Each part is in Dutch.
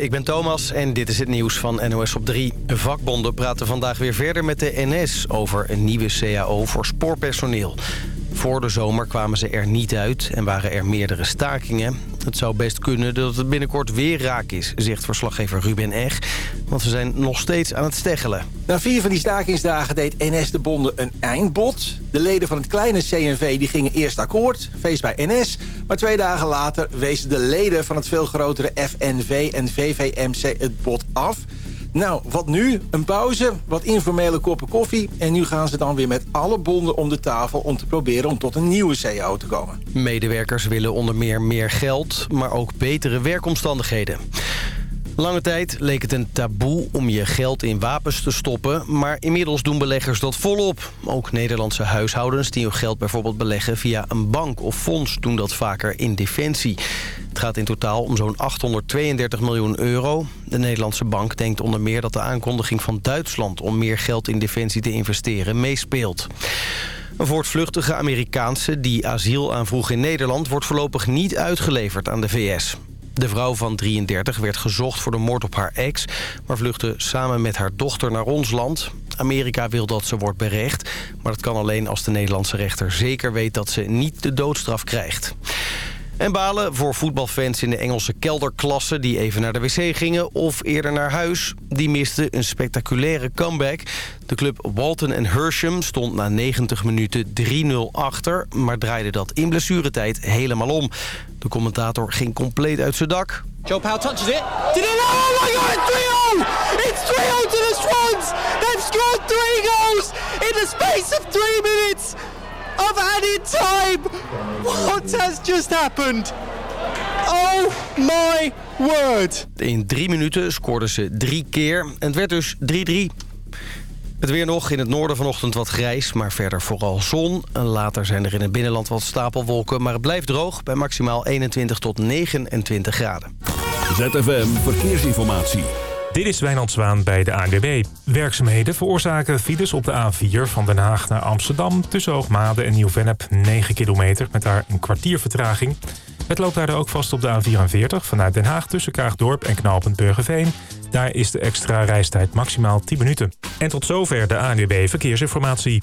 ik ben Thomas en dit is het nieuws van NOS op 3. Vakbonden praten vandaag weer verder met de NS over een nieuwe CAO voor spoorpersoneel. Voor de zomer kwamen ze er niet uit en waren er meerdere stakingen. Het zou best kunnen dat het binnenkort weer raak is, zegt verslaggever Ruben Eg. Want ze zijn nog steeds aan het steggelen. Na vier van die stakingsdagen deed NS de bonden een eindbod. De leden van het kleine CNV die gingen eerst akkoord, feest bij NS. Maar twee dagen later wezen de leden van het veel grotere FNV en VVMC het bod af... Nou, wat nu? Een pauze, wat informele koppen koffie... en nu gaan ze dan weer met alle bonden om de tafel... om te proberen om tot een nieuwe CAO te komen. Medewerkers willen onder meer meer geld, maar ook betere werkomstandigheden. Lange tijd leek het een taboe om je geld in wapens te stoppen... maar inmiddels doen beleggers dat volop. Ook Nederlandse huishoudens die hun geld bijvoorbeeld beleggen... via een bank of fonds doen dat vaker in defensie. Het gaat in totaal om zo'n 832 miljoen euro. De Nederlandse bank denkt onder meer dat de aankondiging van Duitsland... om meer geld in defensie te investeren meespeelt. Een voortvluchtige Amerikaanse die asiel aanvroeg in Nederland... wordt voorlopig niet uitgeleverd aan de VS. De vrouw van 33 werd gezocht voor de moord op haar ex... maar vluchtte samen met haar dochter naar ons land. Amerika wil dat ze wordt berecht... maar dat kan alleen als de Nederlandse rechter zeker weet... dat ze niet de doodstraf krijgt. En balen voor voetbalfans in de Engelse kelderklasse... die even naar de wc gingen of eerder naar huis. Die misten een spectaculaire comeback. De club Walton Hersham stond na 90 minuten 3-0 achter... maar draaide dat in blessuretijd helemaal om. De commentator ging compleet uit zijn dak. Joe Powell touches it. Did it? Oh my god, it's 3-0! It's 3-0 to the Swans! They've scored three goals in the space of three minutes! of added. What has just happened? Oh my word. In drie minuten scoorden ze drie keer en het werd dus 3-3. Het weer nog in het noorden vanochtend wat grijs, maar verder vooral zon. Later zijn er in het binnenland wat stapelwolken, maar het blijft droog... bij maximaal 21 tot 29 graden. ZFM Verkeersinformatie. Dit is Wijnand Zwaan bij de ANWB. Werkzaamheden veroorzaken files op de A4 van Den Haag naar Amsterdam... tussen Hoogmade en Nieuw-Vennep 9 kilometer met daar een kwartier vertraging. Het loopt daar ook vast op de A44 vanuit Den Haag tussen Kaagdorp en Knaalpunt Burgerveen. Daar is de extra reistijd maximaal 10 minuten. En tot zover de ANWB Verkeersinformatie.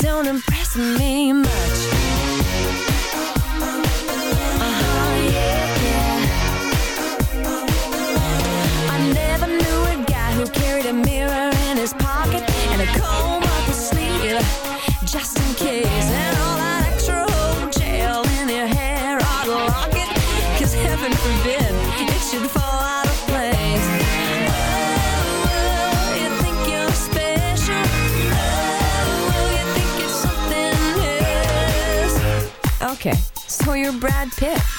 don't impress me much. Uh-huh, I never knew a guy who carried a mirror in his pocket and a comb. Brad Pitt.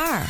elkaar.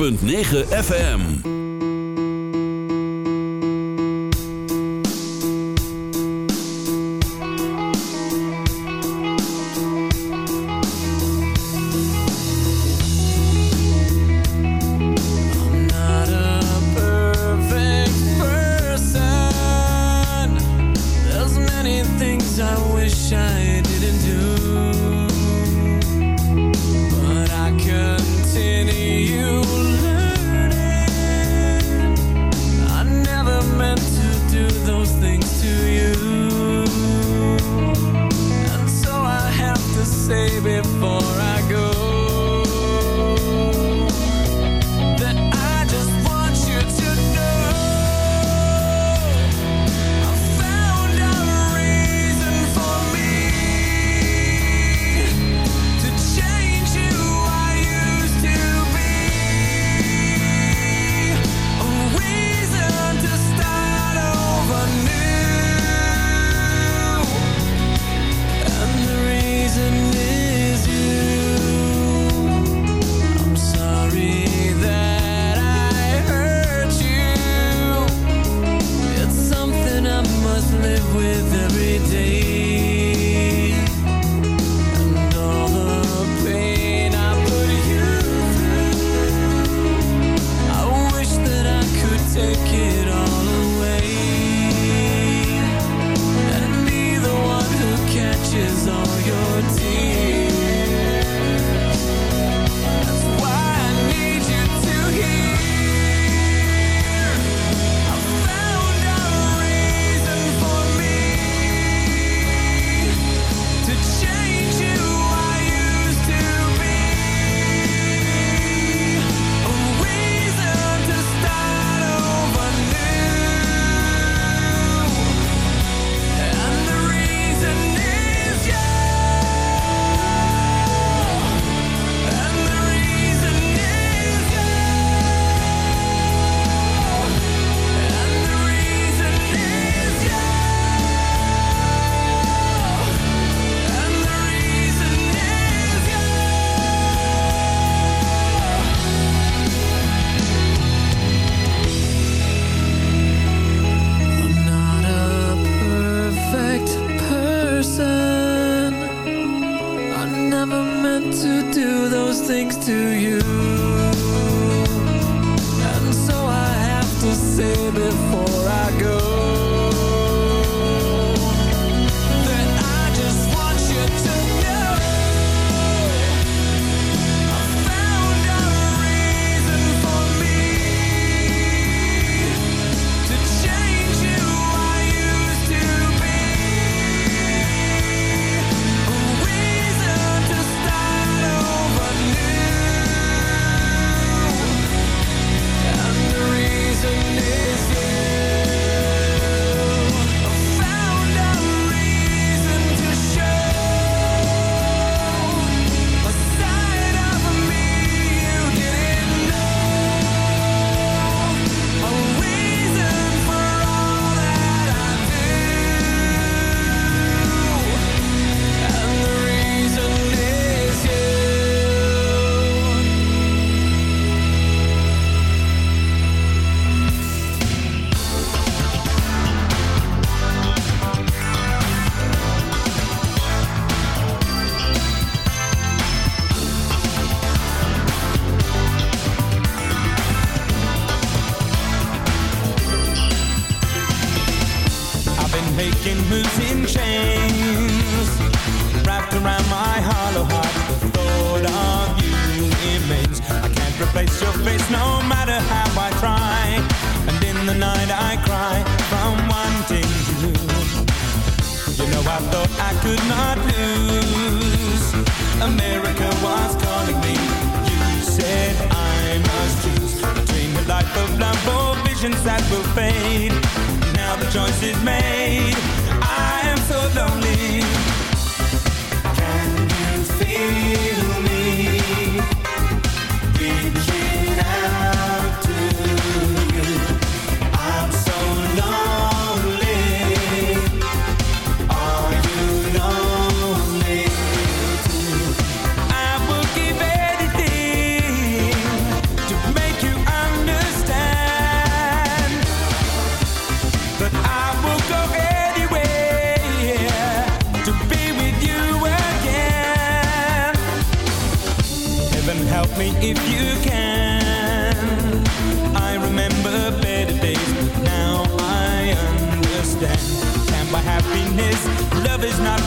.9 visions that will fade. Now the choice is made.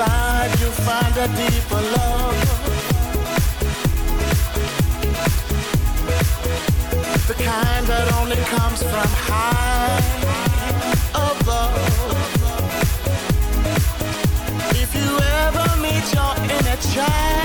Inside you find a deeper love. The kind that only comes from high above. If you ever meet your inner child,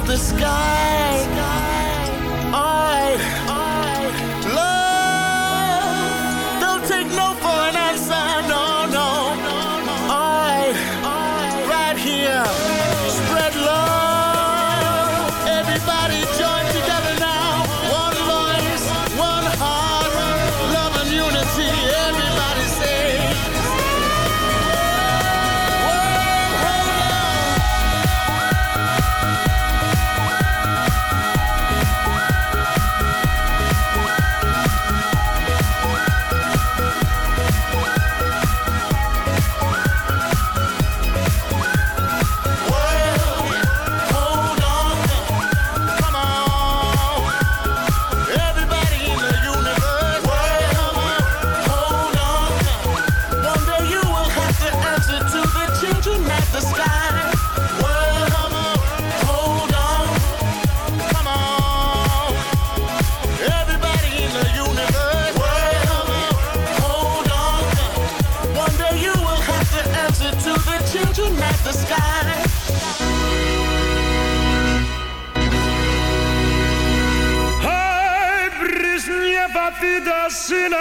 of the sky. vida sineia.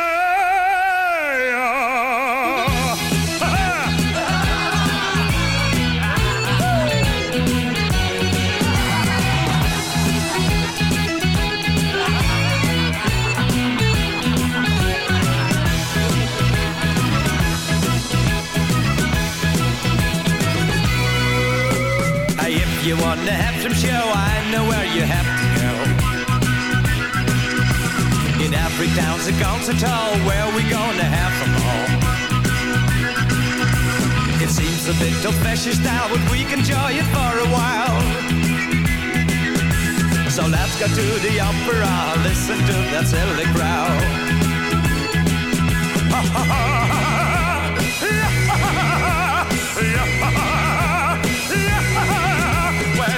you wanna have some show, I know where you have every town's a concert hall where we gonna have them all. It seems a bit old-fashioned style, but we can enjoy it for a while. So let's go to the opera, listen to that silly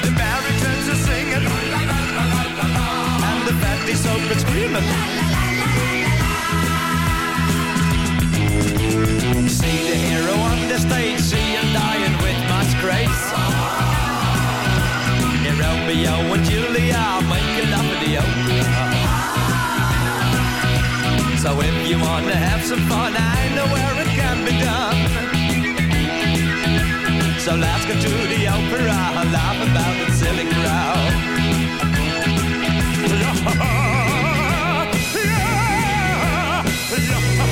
the baritons are singing and the fatties open screaming. See the hero on the stage, see him dying with much grace. In Romeo and Julia, making love in the opera. So if you want to have some fun, I know where it can be done. So let's go to the opera, laugh about the silly crowd. Where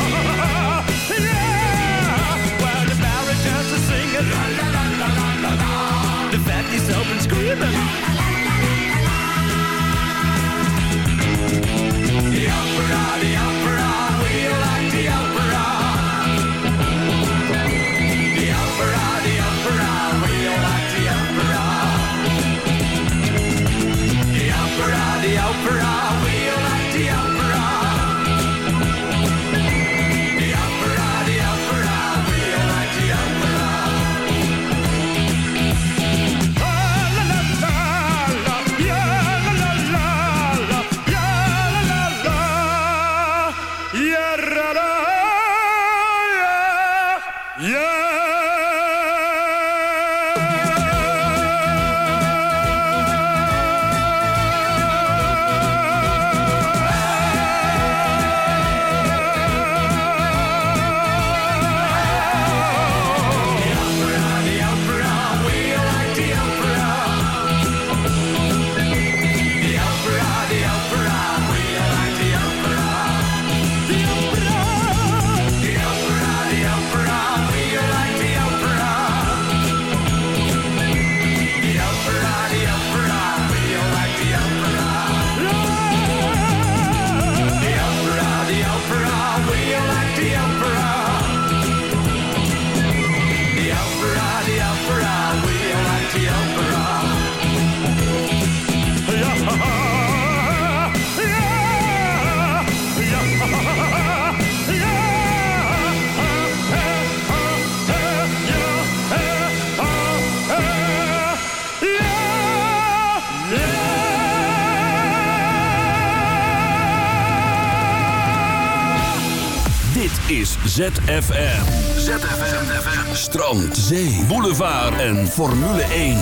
is ZFM. ZFM. Strand, zee, boulevard en Formule 1.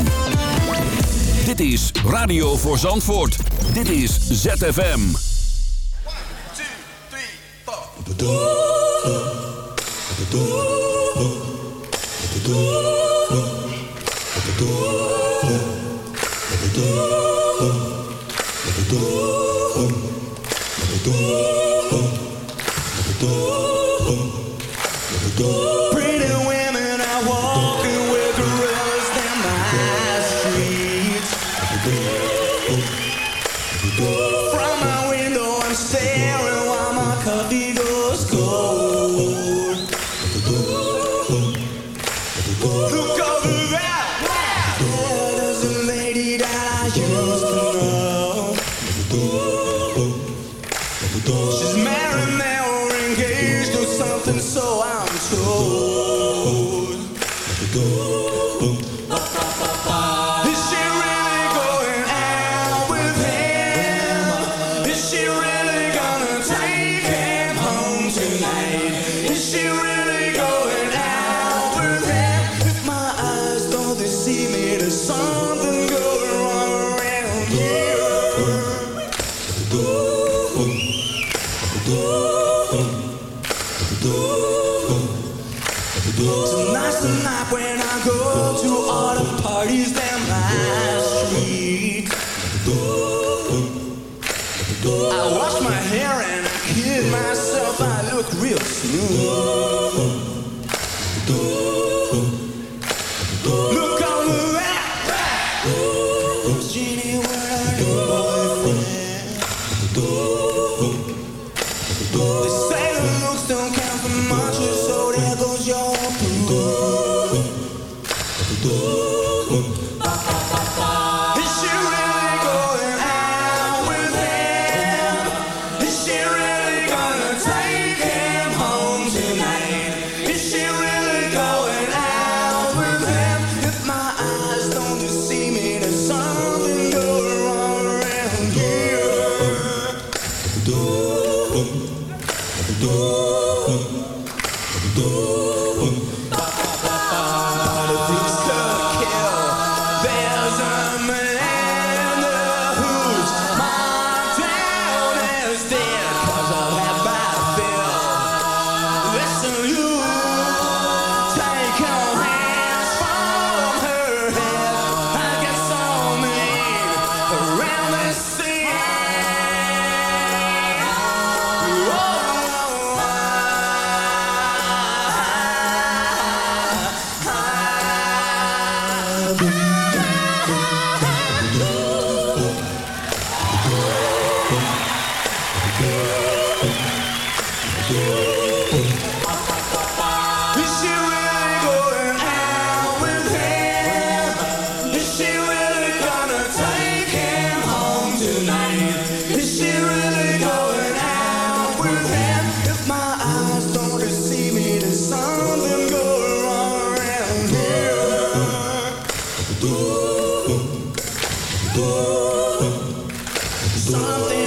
Dit is Radio voor Zandvoort. Dit is ZFM. 1, 2, 3, 4. Cristo. Something